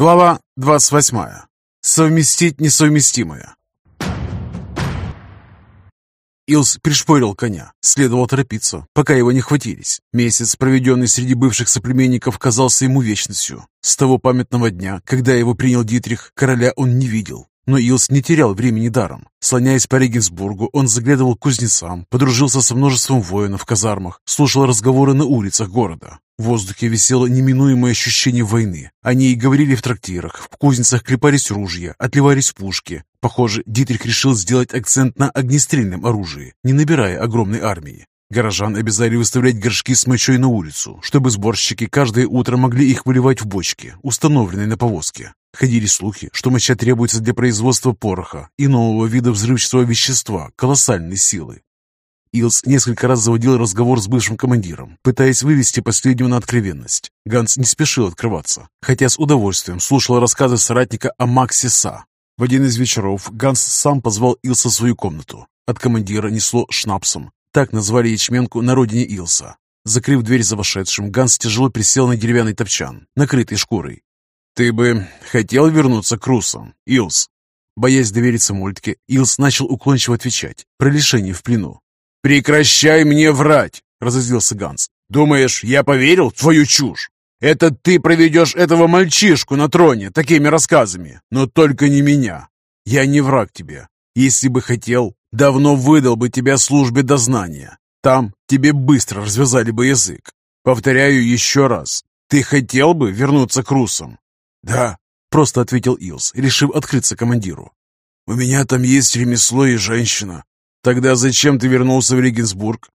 Глава 28. Совместить несовместимое. Илс пришпорил коня. Следовало торопиться, пока его не хватились. Месяц, проведенный среди бывших соплеменников, казался ему вечностью. С того памятного дня, когда его принял Дитрих, короля он не видел. Но Илс не терял времени даром. Слоняясь по Регенсбургу, он заглядывал к кузнецам, подружился со множеством воинов в казармах, слушал разговоры на улицах города. В воздухе висело неминуемое ощущение войны. Они и говорили в трактирах, в кузницах клепались ружья, отливались пушки. Похоже, Дитрих решил сделать акцент на огнестрельном оружии, не набирая огромной армии. Горожан обязали выставлять горшки с мочой на улицу, чтобы сборщики каждое утро могли их выливать в бочки, установленные на повозке. Ходили слухи, что моча требуется для производства пороха и нового вида взрывчатого вещества колоссальной силы. Илс несколько раз заводил разговор с бывшим командиром, пытаясь вывести последнего на откровенность. Ганс не спешил открываться, хотя с удовольствием слушал рассказы соратника о Максе Са. В один из вечеров Ганс сам позвал Илса в свою комнату. От командира несло шнапсом. Так назвали ячменку на родине Илса. Закрыв дверь за вошедшим, Ганс тяжело присел на деревянный топчан, накрытый шкурой. «Ты бы хотел вернуться к русам, Илс?» Боясь довериться Мольтке, Илс начал уклончиво отвечать про лишение в плену. «Прекращай мне врать!» — разозлился Ганс. «Думаешь, я поверил твою чушь? Это ты проведешь этого мальчишку на троне такими рассказами, но только не меня. Я не враг тебе. Если бы хотел, давно выдал бы тебя службе дознания. Там тебе быстро развязали бы язык. Повторяю еще раз. Ты хотел бы вернуться к русам?» «Да», — просто ответил Илс, решив открыться командиру. «У меня там есть ремесло и женщина. «Тогда зачем ты вернулся в Регенсбург?»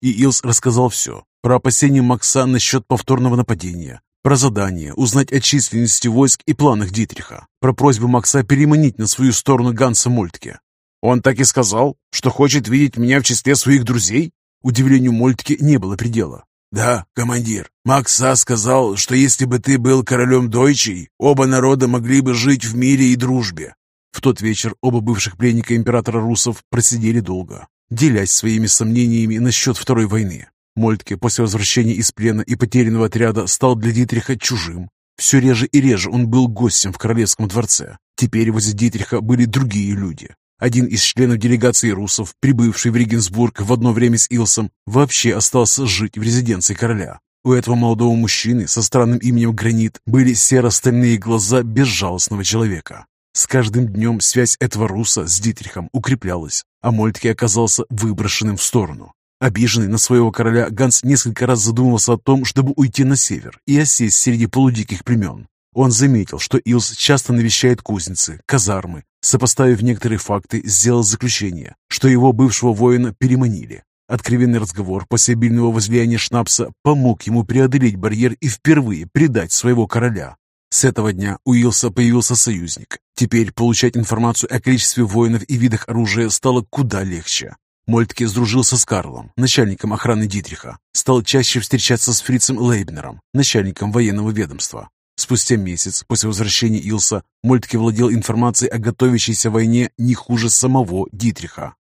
И Илс рассказал все. Про опасения Макса насчет повторного нападения, про задание узнать о численности войск и планах Дитриха, про просьбу Макса переманить на свою сторону Ганса Мольтке. «Он так и сказал, что хочет видеть меня в числе своих друзей?» Удивлению Мольтке не было предела. «Да, командир, Макса сказал, что если бы ты был королем Дойчей, оба народа могли бы жить в мире и дружбе. В тот вечер оба бывших пленника императора русов просидели долго, делясь своими сомнениями насчет Второй войны. Мольтке после возвращения из плена и потерянного отряда стал для Дитриха чужим. Все реже и реже он был гостем в королевском дворце. Теперь возле Дитриха были другие люди. Один из членов делегации русов, прибывший в Регенсбург в одно время с Илсом, вообще остался жить в резиденции короля. У этого молодого мужчины со странным именем Гранит были серо-стальные глаза безжалостного человека. С каждым днем связь этого руса с Дитрихом укреплялась, а Мольтке оказался выброшенным в сторону. Обиженный на своего короля, Ганс несколько раз задумывался о том, чтобы уйти на север и осесть среди полудиких племен. Он заметил, что Илс часто навещает кузницы, казармы. Сопоставив некоторые факты, сделал заключение, что его бывшего воина переманили. Откровенный разговор после обильного возлияния Шнапса помог ему преодолеть барьер и впервые предать своего короля. С этого дня у Илса появился союзник. Теперь получать информацию о количестве воинов и видах оружия стало куда легче. Мольтке сдружился с Карлом, начальником охраны Дитриха. Стал чаще встречаться с фрицем Лейбнером, начальником военного ведомства. Спустя месяц после возвращения Илса Мольтке владел информацией о готовящейся войне не хуже самого Дитриха.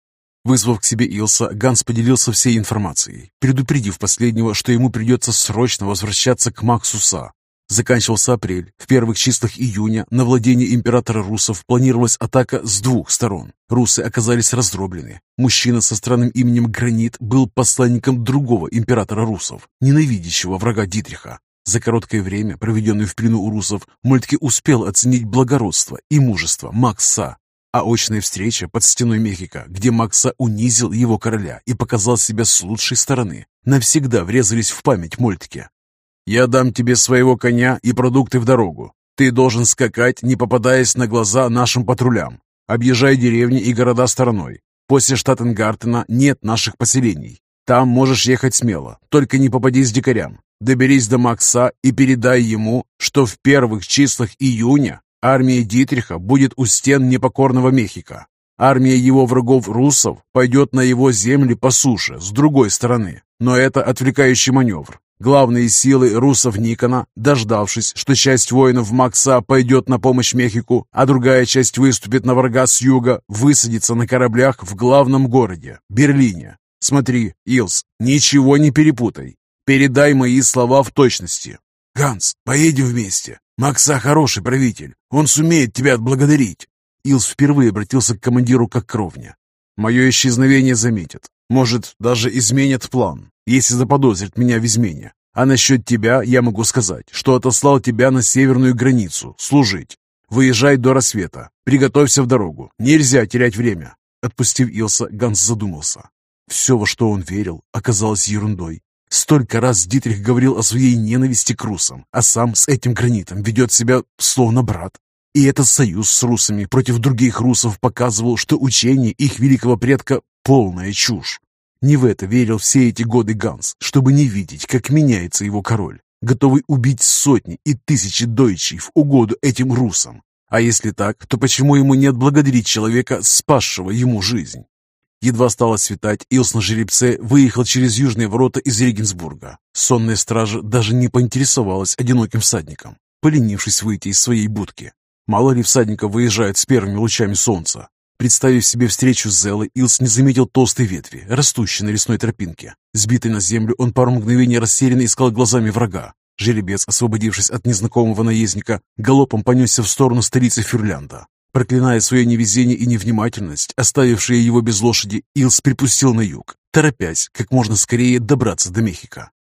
Вызвав к себе Илса, Ганс поделился всей информацией, предупредив последнего, что ему придется срочно возвращаться к Максуса, Заканчивался апрель. В первых числах июня на владение императора русов планировалась атака с двух сторон. Русы оказались раздроблены. Мужчина со странным именем Гранит был посланником другого императора русов, ненавидящего врага Дитриха. За короткое время, проведенное в плену у русов, Мольтке успел оценить благородство и мужество Макса. А очная встреча под стеной Мехико, где Макса унизил его короля и показал себя с лучшей стороны, навсегда врезались в память Мольтке. Я дам тебе своего коня и продукты в дорогу. Ты должен скакать, не попадаясь на глаза нашим патрулям. Объезжай деревни и города стороной. После Штаттенгартена нет наших поселений. Там можешь ехать смело, только не попадись дикарям. Доберись до Макса и передай ему, что в первых числах июня армия Дитриха будет у стен непокорного Мехико. Армия его врагов русов пойдет на его земли по суше с другой стороны. Но это отвлекающий маневр. Главные силы русов Никона, дождавшись, что часть воинов Макса пойдет на помощь Мехику, а другая часть выступит на врага с юга, высадится на кораблях в главном городе, Берлине. Смотри, Илс, ничего не перепутай. Передай мои слова в точности. «Ганс, поедем вместе. Макса хороший правитель. Он сумеет тебя отблагодарить. Илс впервые обратился к командиру как к ровне. Мое исчезновение заметят. Может, даже изменят план, если заподозрят меня в измене. А насчет тебя я могу сказать, что отослал тебя на северную границу служить. Выезжай до рассвета. Приготовься в дорогу. Нельзя терять время. Отпустив Илса, Ганс задумался. Все, во что он верил, оказалось ерундой. Столько раз Дитрих говорил о своей ненависти к русам, а сам с этим гранитом ведет себя словно брат. И этот союз с русами против других русов показывал, что учение их великого предка – полная чушь. Не в это верил все эти годы Ганс, чтобы не видеть, как меняется его король, готовый убить сотни и тысячи дойчей в угоду этим русам. А если так, то почему ему не отблагодарить человека, спасшего ему жизнь? Едва стало светать, Илс на жеребце выехал через южные ворота из Регенсбурга. Сонная стража даже не поинтересовалась одиноким всадником, поленившись выйти из своей будки. Мало ли всадников выезжают с первыми лучами солнца. Представив себе встречу с Зелой, Илс не заметил толстой ветви, растущей на лесной тропинке. Сбитый на землю, он пару мгновений растерянно искал глазами врага. Жеребец, освободившись от незнакомого наездника, галопом понесся в сторону столицы Фюрлянда. Проклиная свое невезение и невнимательность, оставившие его без лошади, Илс припустил на юг, торопясь как можно скорее добраться до Мехико.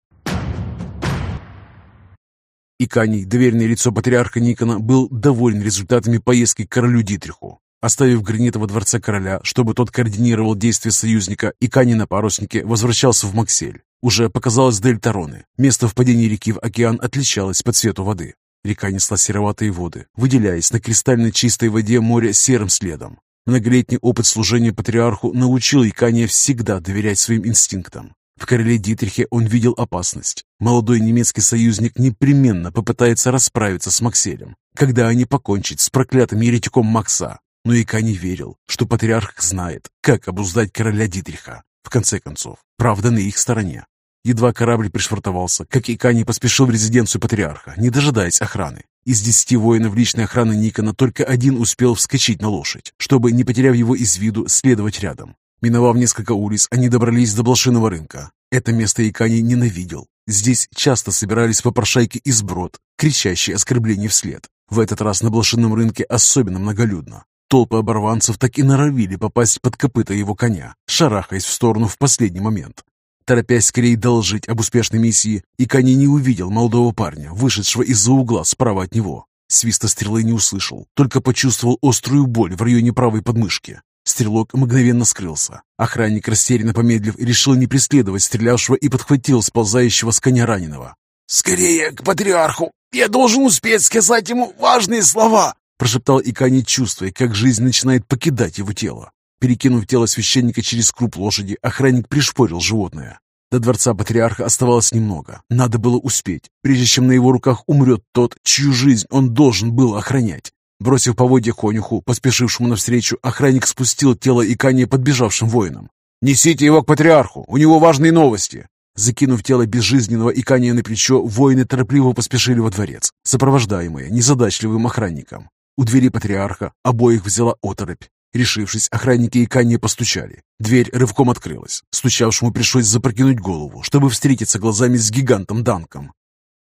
Иканий, доверенное лицо патриарха Никона, был доволен результатами поездки к королю Дитриху. Оставив Гранита во дворце короля, чтобы тот координировал действия союзника, Иканий на паруснике возвращался в Максель. Уже показалось Дель Тароны. Место впадения реки в океан отличалось по цвету воды. Река несла сероватые воды, выделяясь на кристально чистой воде моря серым следом. Многолетний опыт служения патриарху научил Икания всегда доверять своим инстинктам. В короле Дитрихе он видел опасность. Молодой немецкий союзник непременно попытается расправиться с Макселем, когда они покончат с проклятым еретиком Макса. Но Иканий верил, что патриарх знает, как обуздать короля Дитриха. В конце концов, правда на их стороне. Едва корабль пришвартовался, как Икани поспешил в резиденцию патриарха, не дожидаясь охраны. Из десяти воинов личной охраны Никона только один успел вскочить на лошадь, чтобы, не потеряв его из виду, следовать рядом. Миновав несколько улиц, они добрались до Блошиного рынка. Это место Икани ненавидел. Здесь часто собирались попрошайки из брод, кричащие оскорбления вслед. В этот раз на Блошином рынке особенно многолюдно. Толпы оборванцев так и норовили попасть под копыта его коня, шарахаясь в сторону в последний момент. Торопясь скорее доложить об успешной миссии, Икани не увидел молодого парня, вышедшего из-за угла справа от него. Свиста стрелы не услышал, только почувствовал острую боль в районе правой подмышки. Стрелок мгновенно скрылся. Охранник, растерянно помедлив, решил не преследовать стрелявшего и подхватил сползающего с коня раненого. «Скорее к патриарху! Я должен успеть сказать ему важные слова!» Прошептал Икани, чувствуя, как жизнь начинает покидать его тело. Перекинув тело священника через круп лошади, охранник пришпорил животное. До дворца патриарха оставалось немного. Надо было успеть, прежде чем на его руках умрет тот, чью жизнь он должен был охранять. Бросив поводья конюху, поспешившему навстречу, охранник спустил тело Икания подбежавшим воинам. «Несите его к патриарху, у него важные новости!» Закинув тело безжизненного Икания на плечо, воины торопливо поспешили во дворец, сопровождаемые незадачливым охранником. У двери патриарха обоих взяла оторопь. Решившись, охранники и Канье постучали. Дверь рывком открылась. Стучавшему пришлось запрокинуть голову, чтобы встретиться глазами с гигантом Данком.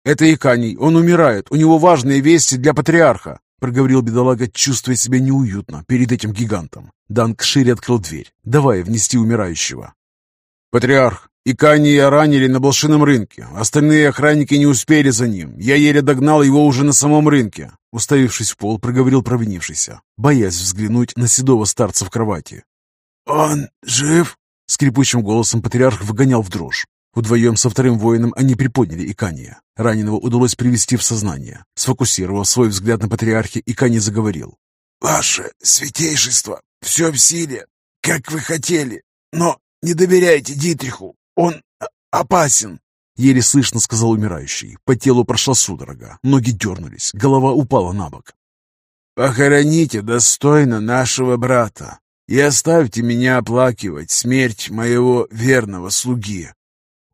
«Это Иканий, он умирает, у него важные вести для патриарха», проговорил бедолага, чувствуя себя неуютно перед этим гигантом. Данк шире открыл дверь, давая внести умирающего. «Патриарх, Икания ранили на Блошином рынке. Остальные охранники не успели за ним. Я еле догнал его уже на самом рынке. Уставившись в пол, проговорил провинившийся, боясь взглянуть на седого старца в кровати. «Он жив?» Скрипучим голосом патриарх выгонял в дрожь. Вдвоем со вторым воином они приподняли Икания. Раненого удалось привести в сознание. Сфокусировав свой взгляд на патриархе, Иканий заговорил. «Ваше святейшество, все в силе, как вы хотели, но не доверяйте Дитриху. Он опасен!» Еле слышно сказал умирающий. По телу прошла судорога. Ноги дернулись. Голова упала на бок. «Похороните достойно нашего брата и оставьте меня оплакивать смерть моего верного слуги».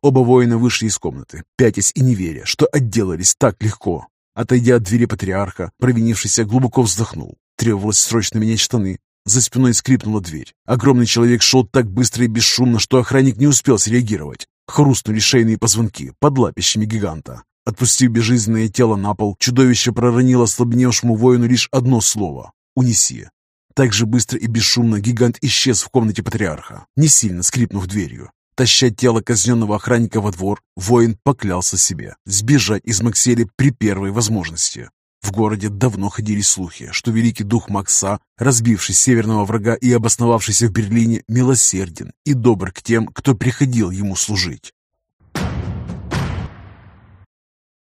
Оба воина вышли из комнаты, пятясь и не веря, что отделались так легко. Отойдя от двери патриарха, провинившийся глубоко вздохнул. Требовалось срочно менять штаны. За спиной скрипнула дверь. Огромный человек шел так быстро и бесшумно, что охранник не успел среагировать. Хрустнули шейные позвонки под лапищами гиганта. Отпустив безжизненное тело на пол, чудовище проронило ослабневшему воину лишь одно слово — «Унеси». Так же быстро и бесшумно гигант исчез в комнате патриарха, не сильно скрипнув дверью. Таща тело казненного охранника во двор, воин поклялся себе сбежать из Максели при первой возможности. В городе давно ходили слухи, что великий дух Макса, разбивший северного врага и обосновавшийся в Берлине, милосерден и добр к тем, кто приходил ему служить.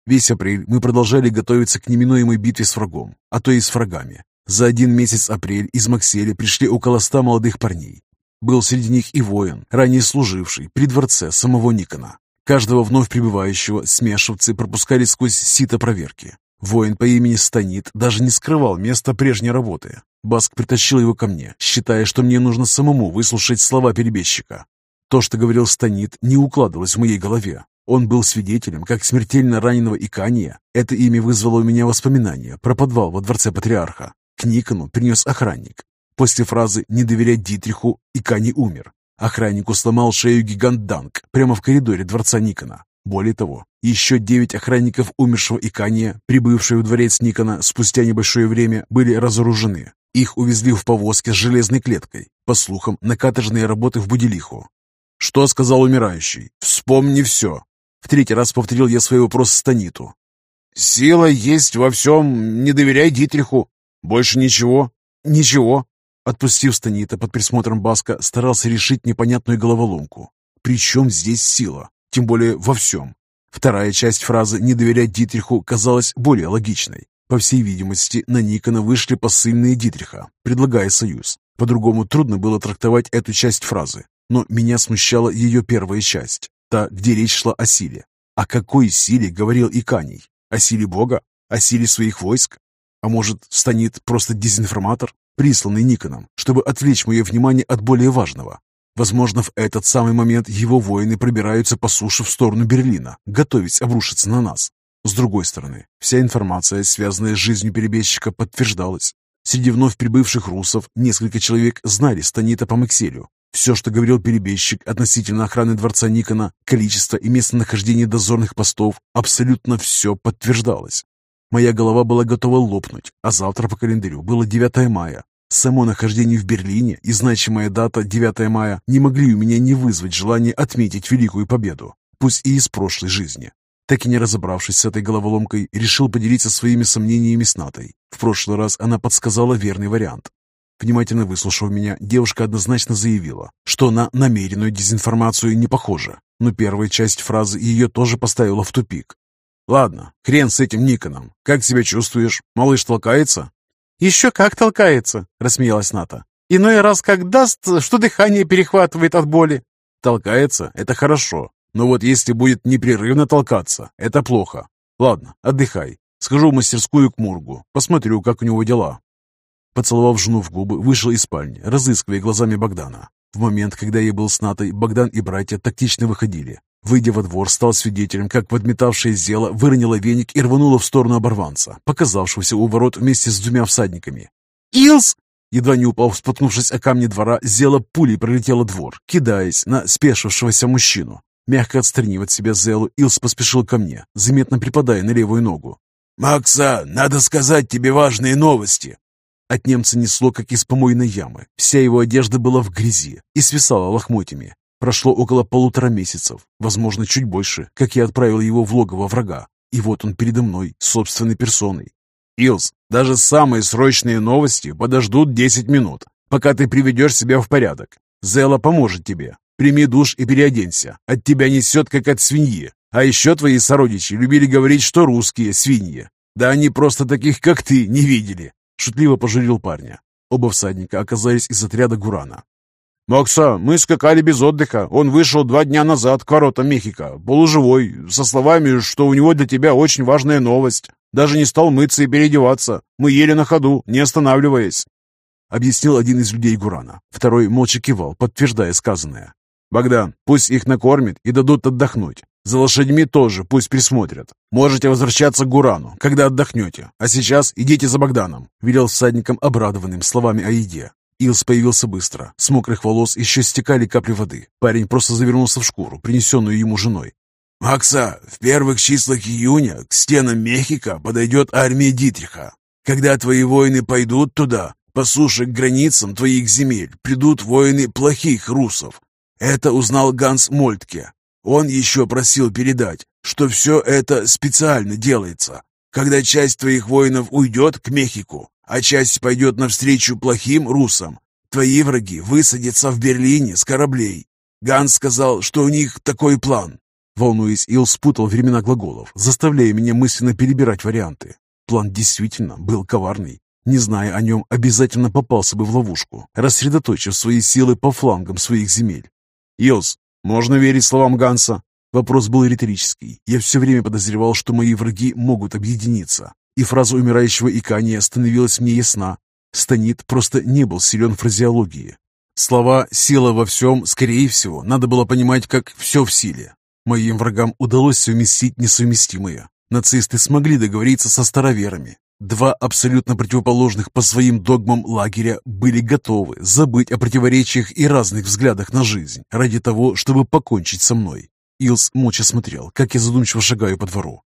Весь апрель мы продолжали готовиться к неминуемой битве с врагом, а то и с врагами. За один месяц апрель из Максели пришли около ста молодых парней. Был среди них и воин, ранее служивший при дворце самого Никона. Каждого вновь прибывающего смешивцы пропускали сквозь сито проверки. Воин по имени Станит даже не скрывал место прежней работы. Баск притащил его ко мне, считая, что мне нужно самому выслушать слова перебежчика. То, что говорил Станит, не укладывалось в моей голове. Он был свидетелем, как смертельно раненого Икания. Это имя вызвало у меня воспоминания про подвал во дворце патриарха. К Никону принес охранник. После фразы «не доверять Дитриху» Икани умер. Охраннику сломал шею гигант Данг прямо в коридоре дворца Никона. Более того, еще девять охранников умершего Икания, прибывшие в дворец Никона спустя небольшое время, были разоружены. Их увезли в повозке с железной клеткой, по слухам, на каторжные работы в Будилиху. «Что сказал умирающий? Вспомни все!» В третий раз повторил я свой вопрос Станиту. «Сила есть во всем, не доверяй Дитриху. Больше ничего?» «Ничего», Отпустив Станита под присмотром Баска, старался решить непонятную головоломку. При чем здесь сила? Тем более во всем. Вторая часть фразы «не доверять Дитриху» казалась более логичной. По всей видимости, на Никона вышли посыльные Дитриха, предлагая союз. По-другому трудно было трактовать эту часть фразы. Но меня смущала ее первая часть, та, где речь шла о силе. О какой силе говорил Иканий? О силе Бога? О силе своих войск? А может, станет просто дезинформатор? присланный Никоном, чтобы отвлечь мое внимание от более важного. Возможно, в этот самый момент его воины пробираются по суше в сторону Берлина, готовясь обрушиться на нас. С другой стороны, вся информация, связанная с жизнью перебежчика, подтверждалась. Среди вновь прибывших русов несколько человек знали Станита по Макселю. Все, что говорил перебежчик относительно охраны дворца Никона, количество и местонахождение дозорных постов, абсолютно все подтверждалось. Моя голова была готова лопнуть, а завтра по календарю было 9 мая. Само нахождение в Берлине и значимая дата 9 мая не могли у меня не вызвать желание отметить великую победу, пусть и из прошлой жизни. Так и не разобравшись с этой головоломкой, решил поделиться своими сомнениями с Натой. В прошлый раз она подсказала верный вариант. Внимательно выслушав меня, девушка однозначно заявила, что на намеренную дезинформацию не похожа, но первая часть фразы ее тоже поставила в тупик. «Ладно, хрен с этим Никоном. Как себя чувствуешь? Малыш толкается?» «Еще как толкается», — рассмеялась Ната. «Иной раз как даст, что дыхание перехватывает от боли». «Толкается? Это хорошо. Но вот если будет непрерывно толкаться, это плохо. Ладно, отдыхай. Схожу в мастерскую к Мургу. Посмотрю, как у него дела». Поцеловав жену в губы, вышел из спальни, разыскивая глазами Богдана. В момент, когда я был с Натой, Богдан и братья тактично выходили. Выйдя во двор, стал свидетелем, как подметавшая зела выронила веник и рванула в сторону оборванца, показавшегося у ворот вместе с двумя всадниками. «Илс!» Едва не упав, споткнувшись о камни двора, Зела пулей пролетела двор, кидаясь на спешившегося мужчину. Мягко отстранив от себя Зелу, Илс поспешил ко мне, заметно припадая на левую ногу. «Макса, надо сказать тебе важные новости!» От немца несло, как из помойной ямы. Вся его одежда была в грязи и свисала лохмотьями. Прошло около полутора месяцев, возможно, чуть больше, как я отправил его в логово врага. И вот он передо мной, собственной персоной. «Илс, даже самые срочные новости подождут 10 минут, пока ты приведешь себя в порядок. Зела поможет тебе. Прими душ и переоденься. От тебя несет, как от свиньи. А еще твои сородичи любили говорить, что русские свиньи. Да они просто таких, как ты, не видели!» Шутливо пожурил парня. Оба всадника оказались из отряда Гурана. «Макса, мы скакали без отдыха. Он вышел два дня назад к воротам Мехико, полуживой, со словами, что у него для тебя очень важная новость. Даже не стал мыться и переодеваться. Мы ели на ходу, не останавливаясь», — объяснил один из людей Гурана. Второй молча кивал, подтверждая сказанное. «Богдан, пусть их накормят и дадут отдохнуть. За лошадьми тоже пусть присмотрят. Можете возвращаться к Гурану, когда отдохнете. А сейчас идите за Богданом», — велел всадникам, обрадованным словами о еде. Илс появился быстро. С мокрых волос еще стекали капли воды. Парень просто завернулся в шкуру, принесенную ему женой. «Макса, в первых числах июня к стенам Мехико подойдет армия Дитриха. Когда твои воины пойдут туда, по суше к границам твоих земель придут воины плохих русов. Это узнал Ганс Мольтке. Он еще просил передать, что все это специально делается. Когда часть твоих воинов уйдет к Мехику, а часть пойдет навстречу плохим русам, твои враги высадятся в Берлине с кораблей. Ганс сказал, что у них такой план. Волнуясь, Ил спутал времена глаголов, заставляя меня мысленно перебирать варианты. План действительно был коварный. Не зная о нем, обязательно попался бы в ловушку, рассредоточив свои силы по флангам своих земель. «Илс, можно верить словам Ганса?» Вопрос был риторический. Я все время подозревал, что мои враги могут объединиться. И фраза умирающего Икания становилась мне ясна. Станит просто не был силен в фразеологии. Слова «сила во всем», скорее всего, надо было понимать как «все в силе». Моим врагам удалось совместить несовместимое. Нацисты смогли договориться со староверами. Два абсолютно противоположных по своим догмам лагеря были готовы забыть о противоречиях и разных взглядах на жизнь ради того, чтобы покончить со мной. Илс молча смотрел, как я задумчиво шагаю по двору.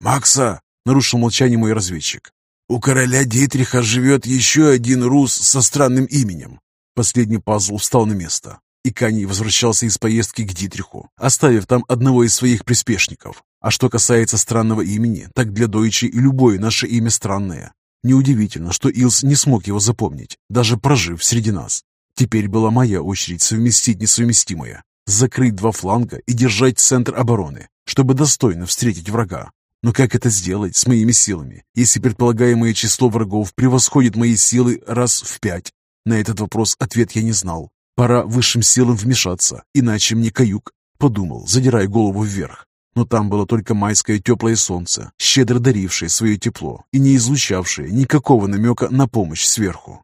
«Макса!» — нарушил молчание мой разведчик. «У короля Дитриха живет еще один рус со странным именем». Последний пазл встал на место и Каний возвращался из поездки к Дитриху, оставив там одного из своих приспешников. А что касается странного имени, так для Дойчи и любое наше имя странное. Неудивительно, что Илс не смог его запомнить, даже прожив среди нас. Теперь была моя очередь совместить несовместимое, закрыть два фланга и держать центр обороны, чтобы достойно встретить врага. Но как это сделать с моими силами, если предполагаемое число врагов превосходит мои силы раз в пять? На этот вопрос ответ я не знал. Пора высшим силам вмешаться, иначе мне каюк, подумал, задирая голову вверх. Но там было только майское теплое солнце, щедро дарившее свое тепло и не излучавшее никакого намека на помощь сверху.